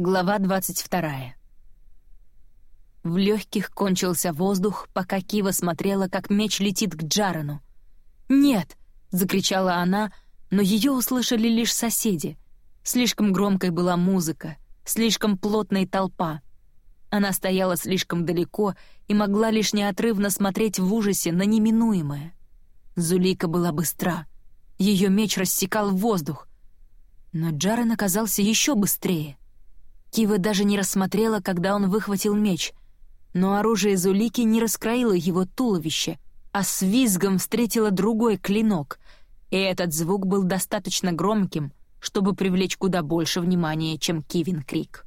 Глава 22. В легких кончился воздух, пока Кива смотрела, как меч летит к Джарану. «Нет!» — закричала она, но ее услышали лишь соседи. Слишком громкой была музыка, слишком плотная толпа. Она стояла слишком далеко и могла лишь неотрывно смотреть в ужасе на неминуемое. Зулика была быстра. Ее меч рассекал воздух. Но Джаран оказался еще быстрее — Кива даже не рассмотрела, когда он выхватил меч, но оружие Зулики не раскроило его туловище, а с визгом встретило другой клинок, и этот звук был достаточно громким, чтобы привлечь куда больше внимания, чем Кивин Крик.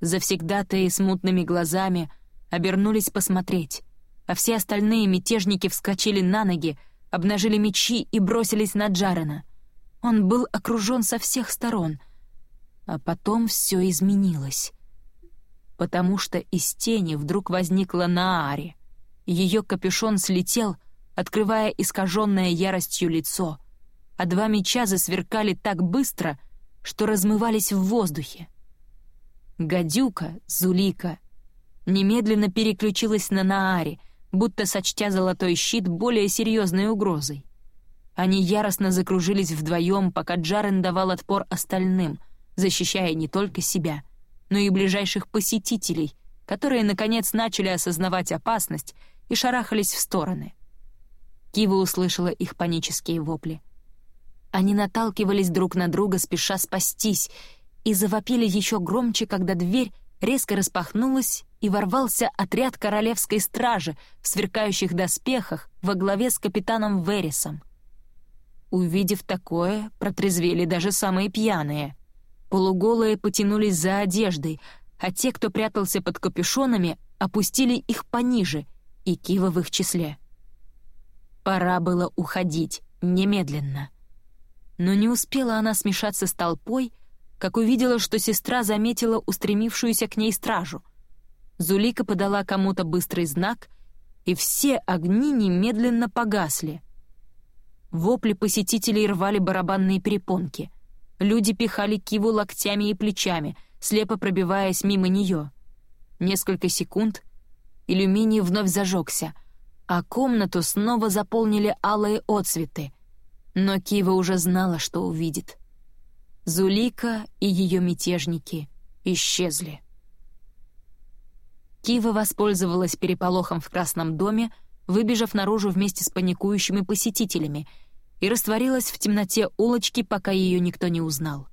Завсегдатые с мутными глазами обернулись посмотреть, а все остальные мятежники вскочили на ноги, обнажили мечи и бросились на Джарена. Он был окружен со всех сторон — а потом все изменилось. Потому что из тени вдруг возникла Наари. Ее капюшон слетел, открывая искаженное яростью лицо, а два меча засверкали так быстро, что размывались в воздухе. Гадюка, Зулика, немедленно переключилась на Наари, будто сочтя золотой щит более серьезной угрозой. Они яростно закружились вдвоем, пока Джарен давал отпор остальным, защищая не только себя, но и ближайших посетителей, которые, наконец, начали осознавать опасность и шарахались в стороны. Кива услышала их панические вопли. Они наталкивались друг на друга, спеша спастись, и завопили еще громче, когда дверь резко распахнулась, и ворвался отряд королевской стражи в сверкающих доспехах во главе с капитаном Верисом. Увидев такое, протрезвели даже самые пьяные. Полуголые потянулись за одеждой, а те, кто прятался под капюшонами, опустили их пониже, и Кива в их числе. Пора было уходить, немедленно. Но не успела она смешаться с толпой, как увидела, что сестра заметила устремившуюся к ней стражу. Зулика подала кому-то быстрый знак, и все огни немедленно погасли. Вопли посетителей рвали барабанные перепонки — Люди пихали Киву локтями и плечами, слепо пробиваясь мимо нее. Несколько секунд иллюминий вновь зажегся, а комнату снова заполнили алые отцветы. Но Кива уже знала, что увидит. Зулика и ее мятежники исчезли. Кива воспользовалась переполохом в Красном доме, выбежав наружу вместе с паникующими посетителями — и растворилась в темноте улочки, пока ее никто не узнал.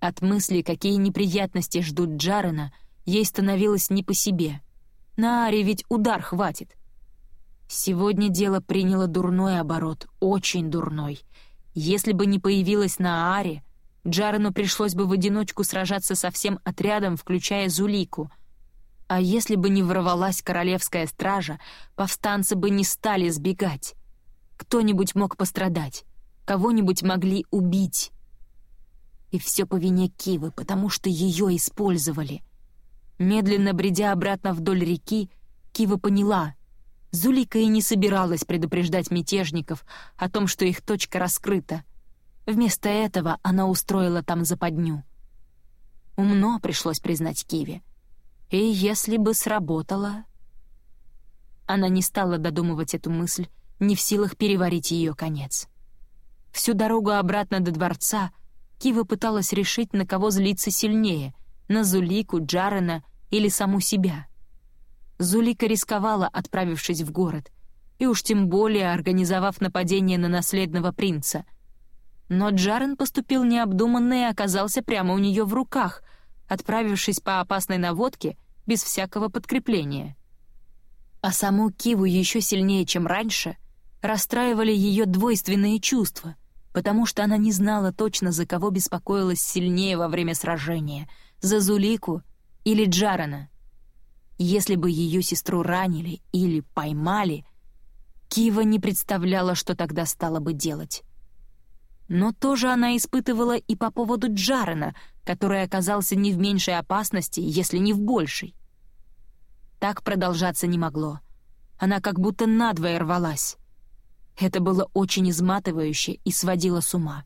От мысли, какие неприятности ждут Джарена, ей становилось не по себе. На Аре ведь удар хватит. Сегодня дело приняло дурной оборот, очень дурной. Если бы не появилась на Аре, Джарену пришлось бы в одиночку сражаться со всем отрядом, включая Зулику. А если бы не ворвалась королевская стража, повстанцы бы не стали сбегать. Кто-нибудь мог пострадать, кого-нибудь могли убить. И все по вине Кивы, потому что ее использовали. Медленно бредя обратно вдоль реки, Кива поняла. Зулика и не собиралась предупреждать мятежников о том, что их точка раскрыта. Вместо этого она устроила там западню. Умно пришлось признать Киве. И если бы сработало... Она не стала додумывать эту мысль, не в силах переварить ее конец. Всю дорогу обратно до дворца Кива пыталась решить, на кого злиться сильнее — на Зулику, Джарена или саму себя. Зулика рисковала, отправившись в город, и уж тем более организовав нападение на наследного принца. Но Джарен поступил необдуманно и оказался прямо у нее в руках, отправившись по опасной наводке без всякого подкрепления. А саму Киву еще сильнее, чем раньше — расстраивали ее двойственные чувства, потому что она не знала точно, за кого беспокоилась сильнее во время сражения — за Зулику или Джарана. Если бы ее сестру ранили или поймали, Кива не представляла, что тогда стала бы делать. Но тоже она испытывала и по поводу Джарена, который оказался не в меньшей опасности, если не в большей. Так продолжаться не могло. Она как будто надвое рвалась. Это было очень изматывающе и сводило с ума.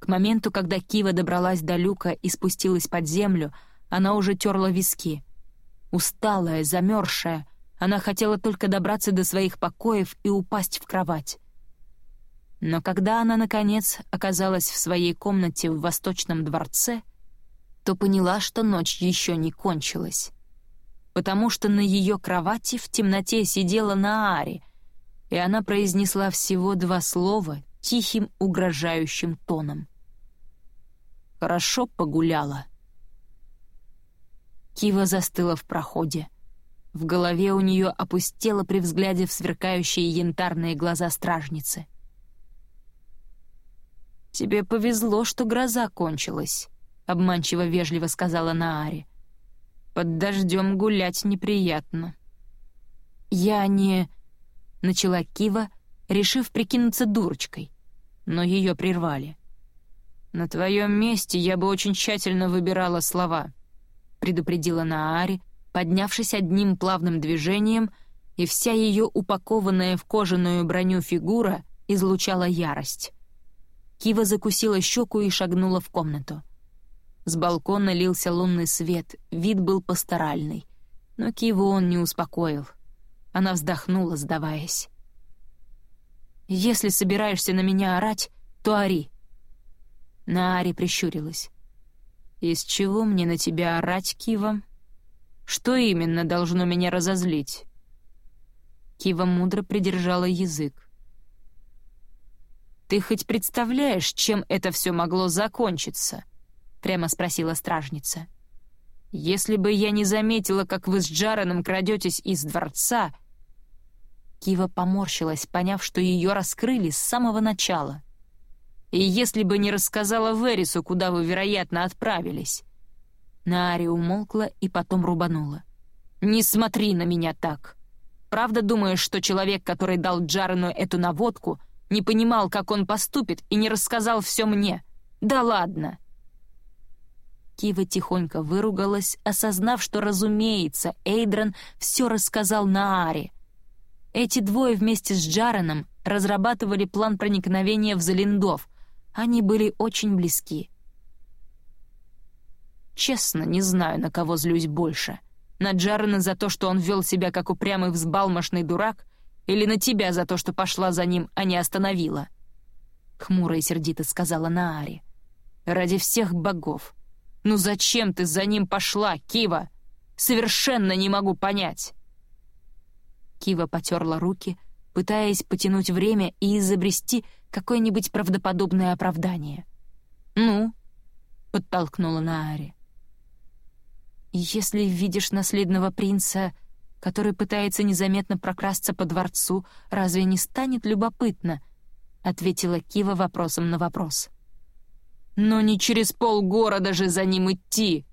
К моменту, когда Кива добралась до люка и спустилась под землю, она уже терла виски. Усталая, замерзшая, она хотела только добраться до своих покоев и упасть в кровать. Но когда она, наконец, оказалась в своей комнате в Восточном дворце, то поняла, что ночь еще не кончилась. Потому что на ее кровати в темноте сидела Наари, и она произнесла всего два слова тихим, угрожающим тоном. «Хорошо погуляла». Кива застыла в проходе. В голове у нее опустело при взгляде в сверкающие янтарные глаза стражницы — «Тебе повезло, что гроза кончилась», — обманчиво вежливо сказала Наари. «Под дождем гулять неприятно». «Я не...» — начала Кива, решив прикинуться дурочкой, но ее прервали. «На твоем месте я бы очень тщательно выбирала слова», — предупредила Наари, поднявшись одним плавным движением, и вся ее упакованная в кожаную броню фигура излучала ярость. Кива закусила щеку и шагнула в комнату. С балкона лился лунный свет, вид был пасторальный. Но Киву он не успокоил. Она вздохнула, сдаваясь. «Если собираешься на меня орать, то ори». Наари прищурилась. «Из чего мне на тебя орать, Кива? Что именно должно меня разозлить?» Кива мудро придержала язык. «Ты хоть представляешь, чем это все могло закончиться?» — прямо спросила стражница. «Если бы я не заметила, как вы с Джараном крадетесь из дворца...» Кива поморщилась, поняв, что ее раскрыли с самого начала. «И если бы не рассказала Верису, куда вы, вероятно, отправились...» Наари умолкла и потом рубанула. «Не смотри на меня так! Правда думаешь, что человек, который дал Джарану эту наводку, — не понимал, как он поступит, и не рассказал все мне. Да ладно!» Кива тихонько выругалась, осознав, что, разумеется, Эйдран все рассказал Нааре. Эти двое вместе с Джараном разрабатывали план проникновения в Залиндов. Они были очень близки. Честно, не знаю, на кого злюсь больше. На Джарана за то, что он вел себя как упрямый взбалмошный дурак, или на тебя за то, что пошла за ним, а не остановила?» Хмуро и сердито сказала Наари. «Ради всех богов! Ну зачем ты за ним пошла, Кива? Совершенно не могу понять!» Кива потерла руки, пытаясь потянуть время и изобрести какое-нибудь правдоподобное оправдание. «Ну?» — подтолкнула Наари. «Если видишь наследного принца который пытается незаметно прокрасться по дворцу, разве не станет любопытно?» — ответила Кива вопросом на вопрос. «Но не через полгорода же за ним идти!»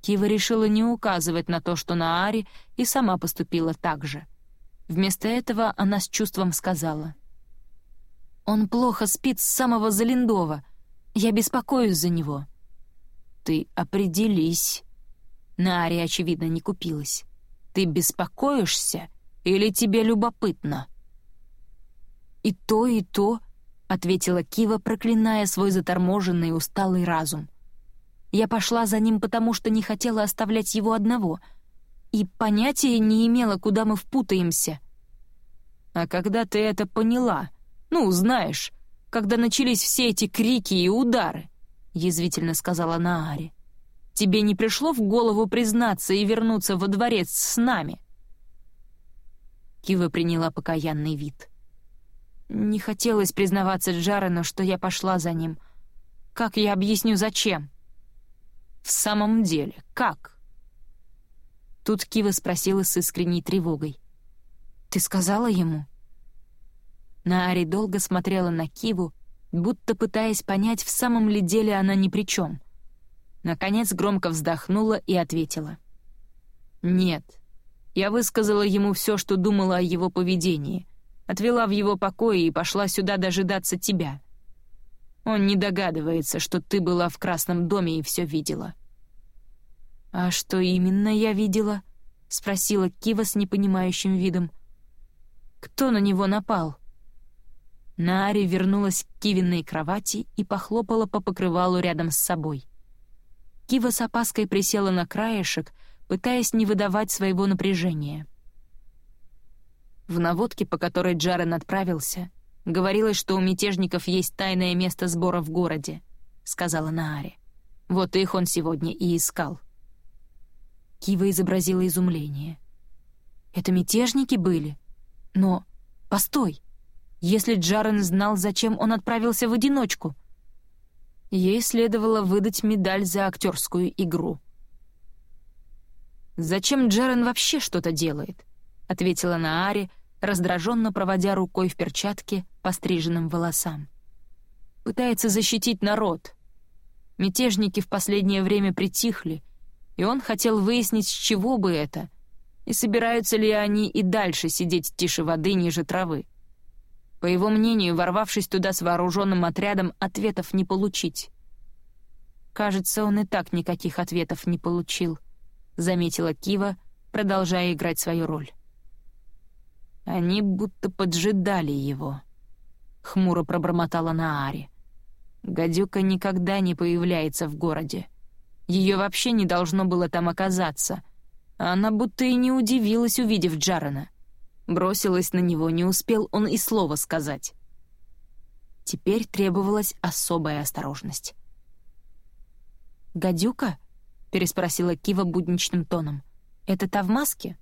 Кива решила не указывать на то, что Наари и сама поступила так же. Вместо этого она с чувством сказала. «Он плохо спит с самого Залиндова. Я беспокоюсь за него». «Ты определись». Наари, очевидно, не купилась. Ты беспокоишься или тебе любопытно?» «И то, и то», — ответила Кива, проклиная свой заторможенный усталый разум. «Я пошла за ним, потому что не хотела оставлять его одного, и понятия не имела, куда мы впутаемся». «А когда ты это поняла? Ну, знаешь, когда начались все эти крики и удары», — язвительно сказала Наари. Тебе не пришло в голову признаться и вернуться во дворец с нами?» Кива приняла покаянный вид. «Не хотелось признаваться Джарену, что я пошла за ним. Как я объясню, зачем?» «В самом деле, как?» Тут Кива спросила с искренней тревогой. «Ты сказала ему?» Наари долго смотрела на Киву, будто пытаясь понять, в самом ли деле она ни при чем — Наконец громко вздохнула и ответила. «Нет. Я высказала ему все, что думала о его поведении. Отвела в его покое и пошла сюда дожидаться тебя. Он не догадывается, что ты была в Красном доме и все видела». «А что именно я видела?» — спросила Кива с непонимающим видом. «Кто на него напал?» Наари вернулась к Кивиной кровати и похлопала по покрывалу рядом с собой. Кива с опаской присела на краешек, пытаясь не выдавать своего напряжения. В наводке, по которой Джарен отправился, говорилось, что у мятежников есть тайное место сбора в городе, — сказала Наари. Вот их он сегодня и искал. Кива изобразила изумление. «Это мятежники были? Но... Постой! Если Джарен знал, зачем он отправился в одиночку?» Ей следовало выдать медаль за актерскую игру. «Зачем Джарен вообще что-то делает?» — ответила Наари, раздраженно проводя рукой в перчатке по стриженным волосам. «Пытается защитить народ, Мятежники в последнее время притихли, и он хотел выяснить, с чего бы это, и собираются ли они и дальше сидеть тише воды ниже травы. По его мнению, ворвавшись туда с вооруженным отрядом, ответов не получить. «Кажется, он и так никаких ответов не получил», — заметила Кива, продолжая играть свою роль. «Они будто поджидали его», — хмуро пробормотала Наари. Гадюка никогда не появляется в городе. Ее вообще не должно было там оказаться. Она будто и не удивилась, увидев Джарена. Бросилась на него, не успел он и слова сказать. Теперь требовалась особая осторожность. «Гадюка?» — переспросила Кива будничным тоном. «Это та в маске?»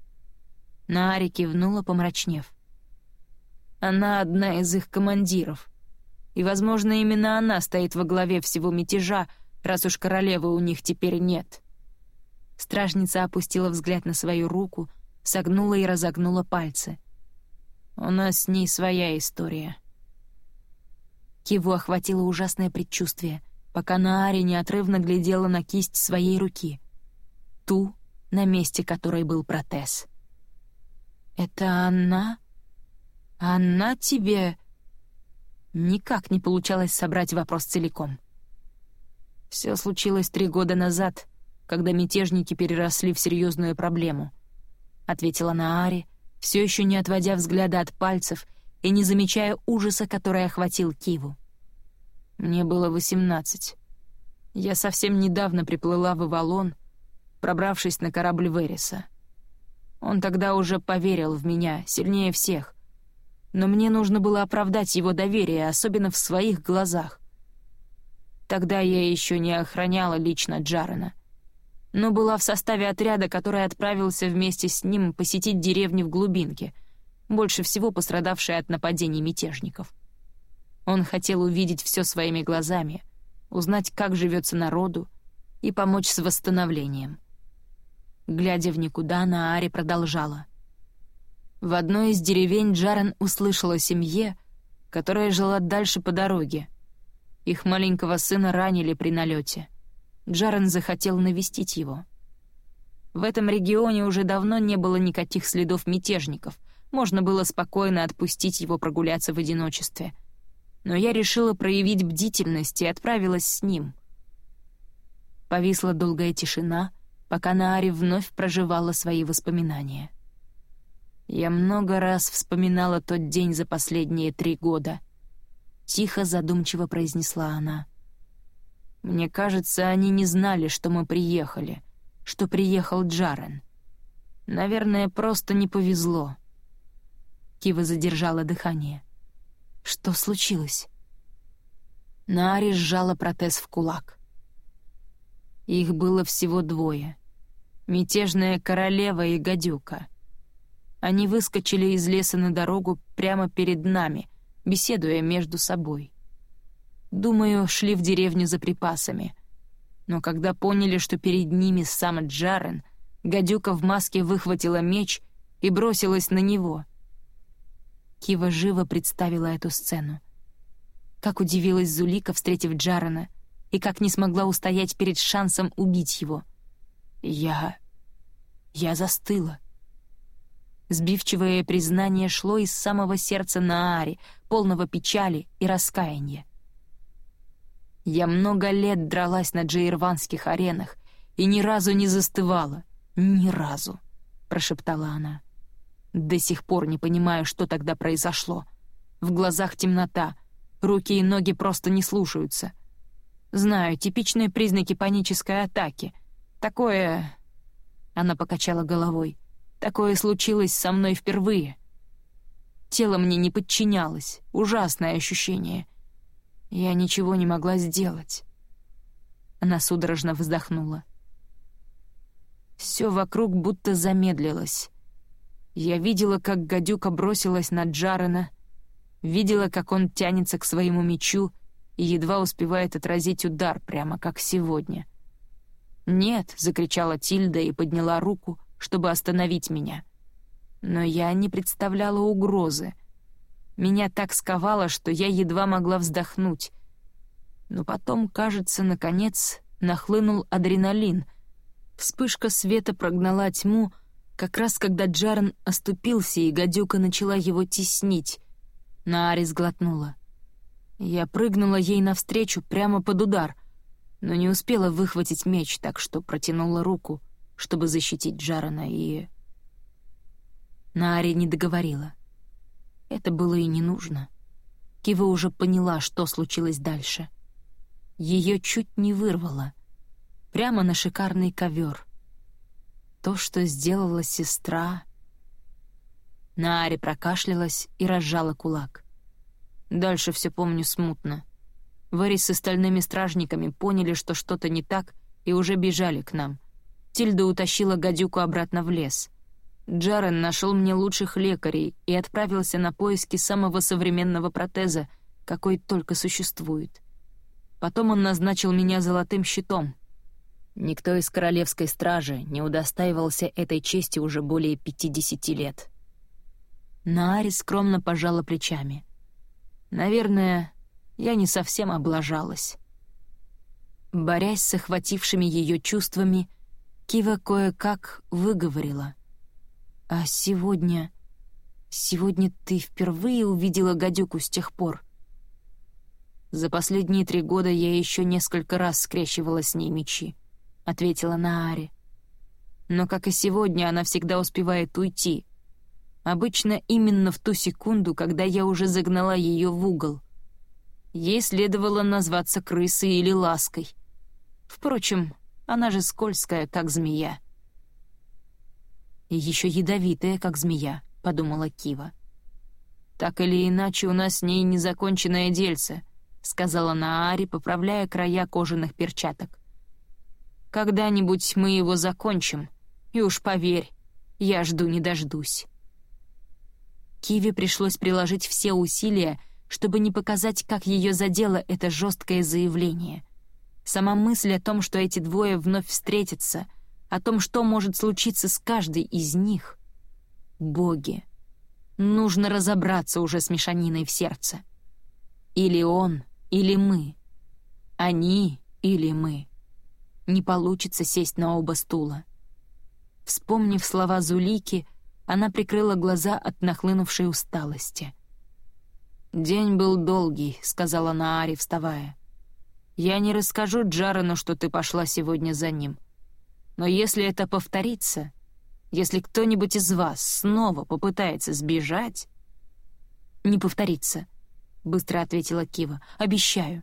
Наари кивнула, помрачнев. «Она одна из их командиров», и, возможно, именно она стоит во главе всего мятежа, раз уж королевы у них теперь нет. Стражница опустила взгляд на свою руку, согнула и разогнула пальцы. «У нас с ней своя история». Киву охватило ужасное предчувствие, пока Наари неотрывно глядела на кисть своей руки. Ту, на месте которой был протез. «Это она? Она тебе...» Никак не получалось собрать вопрос целиком. Все случилось три года назад, когда мятежники переросли в серьезную проблему, ответила Наари, все еще не отводя взгляда от пальцев и не замечая ужаса, который охватил Киву. Мне было восемнадцать. Я совсем недавно приплыла в Ивалон, пробравшись на корабль Вериса. Он тогда уже поверил в меня, сильнее всех, но мне нужно было оправдать его доверие, особенно в своих глазах. Тогда я еще не охраняла лично Джарена, но была в составе отряда, который отправился вместе с ним посетить деревни в глубинке, больше всего пострадавшие от нападений мятежников. Он хотел увидеть все своими глазами, узнать, как живется народу, и помочь с восстановлением. Глядя в никуда, Наари продолжала. В одной из деревень Джарен услышал о семье, которая жила дальше по дороге. Их маленького сына ранили при налете. Джарен захотел навестить его. В этом регионе уже давно не было никаких следов мятежников, можно было спокойно отпустить его прогуляться в одиночестве. Но я решила проявить бдительность и отправилась с ним. Повисла долгая тишина, пока Наари вновь проживала свои воспоминания. Я много раз вспоминала тот день за последние три года. Тихо, задумчиво произнесла она. Мне кажется, они не знали, что мы приехали, что приехал Джарен. Наверное, просто не повезло. Кива задержала дыхание. Что случилось? Нари сжала протез в кулак. Их было всего двое. Мятежная королева и гадюка — они выскочили из леса на дорогу прямо перед нами, беседуя между собой. Думаю, шли в деревню за припасами. Но когда поняли, что перед ними сам Джарен, гадюка в маске выхватила меч и бросилась на него. Кива живо представила эту сцену. Как удивилась Зулика, встретив Джарена, и как не смогла устоять перед шансом убить его. Я... я застыла. Сбивчивое признание шло из самого сердца Наари, полного печали и раскаяния. Я много лет дралась на джейрванских аренах и ни разу не застывала. Ни разу, — прошептала она. До сих пор не понимаю, что тогда произошло. В глазах темнота, руки и ноги просто не слушаются. Знаю, типичные признаки панической атаки. Такое... Она покачала головой. Такое случилось со мной впервые. Тело мне не подчинялось. Ужасное ощущение. Я ничего не могла сделать. Она судорожно вздохнула. Все вокруг будто замедлилось. Я видела, как гадюка бросилась на Джарена, видела, как он тянется к своему мечу и едва успевает отразить удар, прямо как сегодня. «Нет!» — закричала Тильда и подняла руку, чтобы остановить меня. Но я не представляла угрозы. Меня так сковало, что я едва могла вздохнуть. Но потом, кажется, наконец нахлынул адреналин. Вспышка света прогнала тьму, как раз когда Джарн оступился, и гадюка начала его теснить. Наари сглотнула. Я прыгнула ей навстречу прямо под удар, но не успела выхватить меч, так что протянула руку, чтобы защитить Джарана, и... Наари не договорила. Это было и не нужно. Кива уже поняла, что случилось дальше. Ее чуть не вырвало. Прямо на шикарный ковер. То, что сделала сестра... Наари прокашлялась и разжала кулак. Дальше все помню смутно. Вари с остальными стражниками поняли, что что-то не так, и уже бежали к нам. Тильда утащила гадюку обратно в лес. Джарен нашел мне лучших лекарей и отправился на поиски самого современного протеза, какой только существует. Потом он назначил меня золотым щитом. Никто из королевской стражи не удостаивался этой чести уже более 50 лет. Наари скромно пожала плечами. Наверное, я не совсем облажалась. Борясь с охватившими ее чувствами, Кива кое-как выговорила. «А сегодня... Сегодня ты впервые увидела гадюку с тех пор?» «За последние три года я еще несколько раз скрещивала с ней мечи», — ответила Наари. «Но, как и сегодня, она всегда успевает уйти, Обычно именно в ту секунду, когда я уже загнала ее в угол. Ей следовало назваться крысой или лаской. Впрочем, она же скользкая, как змея. «И еще ядовитая, как змея», — подумала Кива. «Так или иначе, у нас с ней незаконченное дельце», — сказала Наари, поправляя края кожаных перчаток. «Когда-нибудь мы его закончим, и уж поверь, я жду не дождусь». Киви пришлось приложить все усилия, чтобы не показать, как ее задело это жесткое заявление. Сама мысль о том, что эти двое вновь встретятся, о том, что может случиться с каждой из них. Боги, нужно разобраться уже с мешаниной в сердце. Или он, или мы. Они или мы. Не получится сесть на оба стула. Вспомнив слова Зулики, она прикрыла глаза от нахлынувшей усталости. «День был долгий», — сказала Наари, вставая. «Я не расскажу Джарену, что ты пошла сегодня за ним. Но если это повторится, если кто-нибудь из вас снова попытается сбежать...» «Не повторится», — быстро ответила Кива. «Обещаю».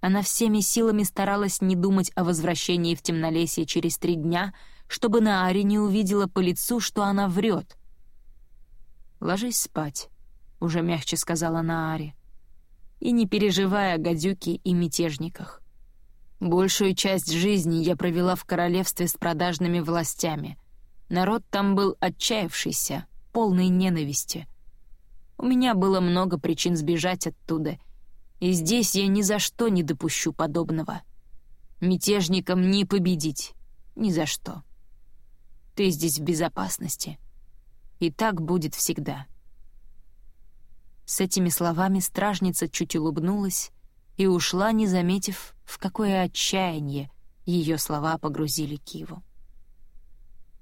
Она всеми силами старалась не думать о возвращении в темнолесье через три дня — чтобы Наари не увидела по лицу, что она врет. «Ложись спать», — уже мягче сказала Наари, «и не переживай о гадюке и мятежниках. Большую часть жизни я провела в королевстве с продажными властями. Народ там был отчаявшийся, полный ненависти. У меня было много причин сбежать оттуда, и здесь я ни за что не допущу подобного. Мятежникам не победить, ни за что». Ты здесь в безопасности. И так будет всегда». С этими словами стражница чуть улыбнулась и ушла, не заметив, в какое отчаяние ее слова погрузили Киву.